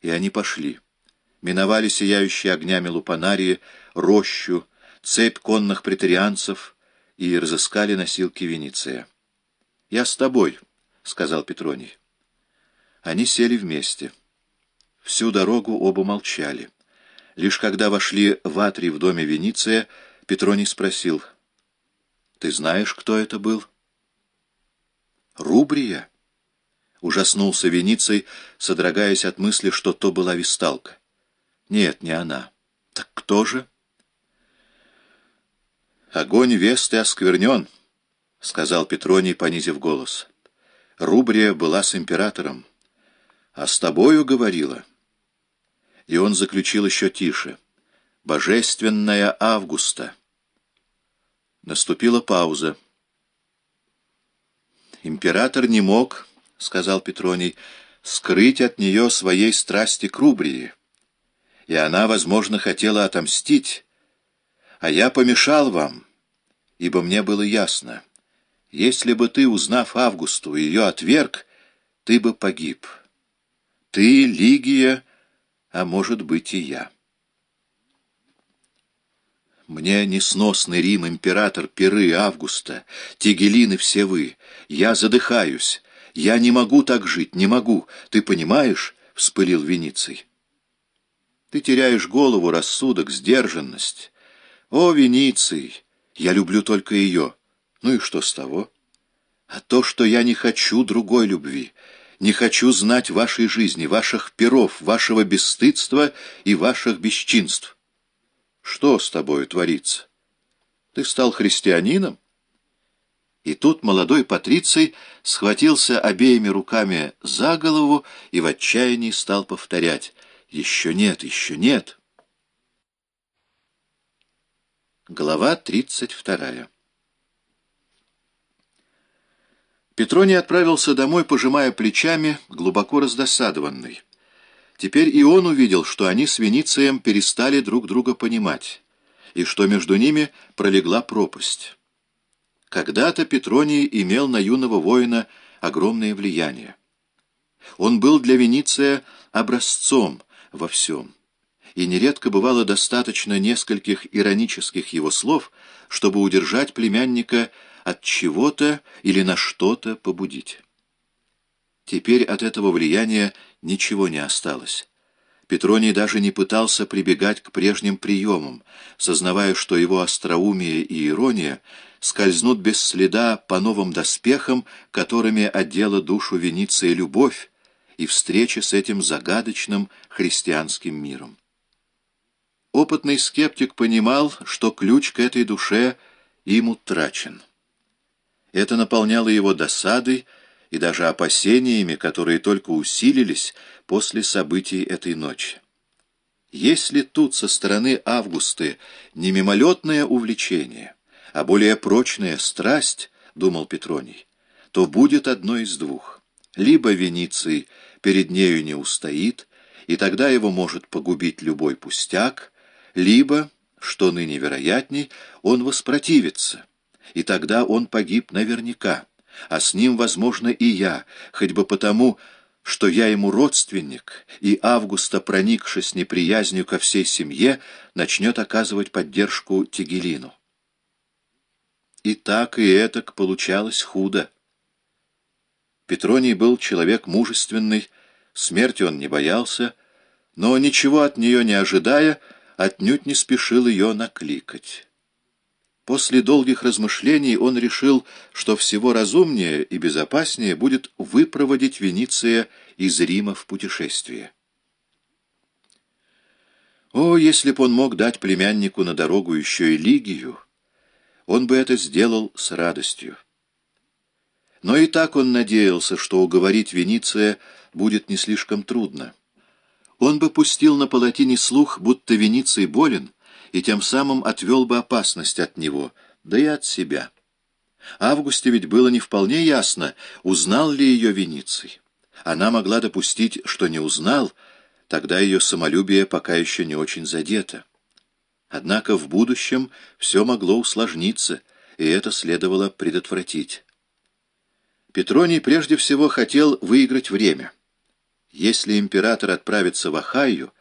И они пошли. Миновали сияющие огнями лупанарии, рощу, цепь конных претарианцев и разыскали носилки Венеция. «Я с тобой», — сказал Петроний. Они сели вместе. Всю дорогу оба молчали. Лишь когда вошли в Атри в доме Вениция, Петроний спросил, «Ты знаешь, кто это был?» «Рубрия?» Ужаснулся Вениций, содрогаясь от мысли, что то была висталка. «Нет, не она. Так кто же?» «Огонь Весты осквернен», — сказал Петроний, понизив голос. «Рубрия была с императором, а с тобою говорила». И он заключил еще тише. «Божественная Августа». Наступила пауза. «Император не мог, — сказал Петроний, — скрыть от нее своей страсти к Рубрии, и она, возможно, хотела отомстить, а я помешал вам, ибо мне было ясно, если бы ты, узнав Августу, ее отверг, ты бы погиб. Ты, Лигия, а может быть и я». Мне несносный Рим, император, Перы, Августа, Тигелины все вы. Я задыхаюсь. Я не могу так жить, не могу. Ты понимаешь? — вспылил Вениций. Ты теряешь голову, рассудок, сдержанность. О, Вениций, я люблю только ее. Ну и что с того? А то, что я не хочу другой любви, не хочу знать вашей жизни, ваших перов, вашего бесстыдства и ваших бесчинств. Что с тобой творится? Ты стал христианином? И тут молодой Патриций схватился обеими руками за голову и в отчаянии стал повторять «Еще нет, еще нет». Глава тридцать вторая Петроний отправился домой, пожимая плечами, глубоко раздосадованный. Теперь и он увидел, что они с Веницием перестали друг друга понимать, и что между ними пролегла пропасть. Когда-то Петроний имел на юного воина огромное влияние. Он был для Вениция образцом во всем, и нередко бывало достаточно нескольких иронических его слов, чтобы удержать племянника от чего-то или на что-то побудить. Теперь от этого влияния ничего не осталось. Петроний даже не пытался прибегать к прежним приемам, сознавая, что его остроумие и ирония скользнут без следа по новым доспехам, которыми одела душу Венеции любовь и встреча с этим загадочным христианским миром. Опытный скептик понимал, что ключ к этой душе им утрачен. Это наполняло его досадой, и даже опасениями, которые только усилились после событий этой ночи. Если тут со стороны Августы не мимолетное увлечение, а более прочная страсть, думал Петроний, то будет одно из двух. Либо Вениций перед нею не устоит, и тогда его может погубить любой пустяк, либо, что ныне вероятней, он воспротивится, и тогда он погиб наверняка а с ним, возможно, и я, хоть бы потому, что я ему родственник, и Августа, проникшись неприязнью ко всей семье, начнет оказывать поддержку Тигелину. И так, и этак получалось худо. Петроний был человек мужественный, смерти он не боялся, но, ничего от нее не ожидая, отнюдь не спешил ее накликать. После долгих размышлений он решил, что всего разумнее и безопаснее будет выпроводить Вениция из Рима в путешествие. О, если б он мог дать племяннику на дорогу еще и Лигию, он бы это сделал с радостью. Но и так он надеялся, что уговорить Вениция будет не слишком трудно. Он бы пустил на палатине слух, будто Вениций болен, и тем самым отвел бы опасность от него, да и от себя. Августе ведь было не вполне ясно, узнал ли ее Вениций. Она могла допустить, что не узнал, тогда ее самолюбие пока еще не очень задето. Однако в будущем все могло усложниться, и это следовало предотвратить. Петроний прежде всего хотел выиграть время. Если император отправится в Ахайю,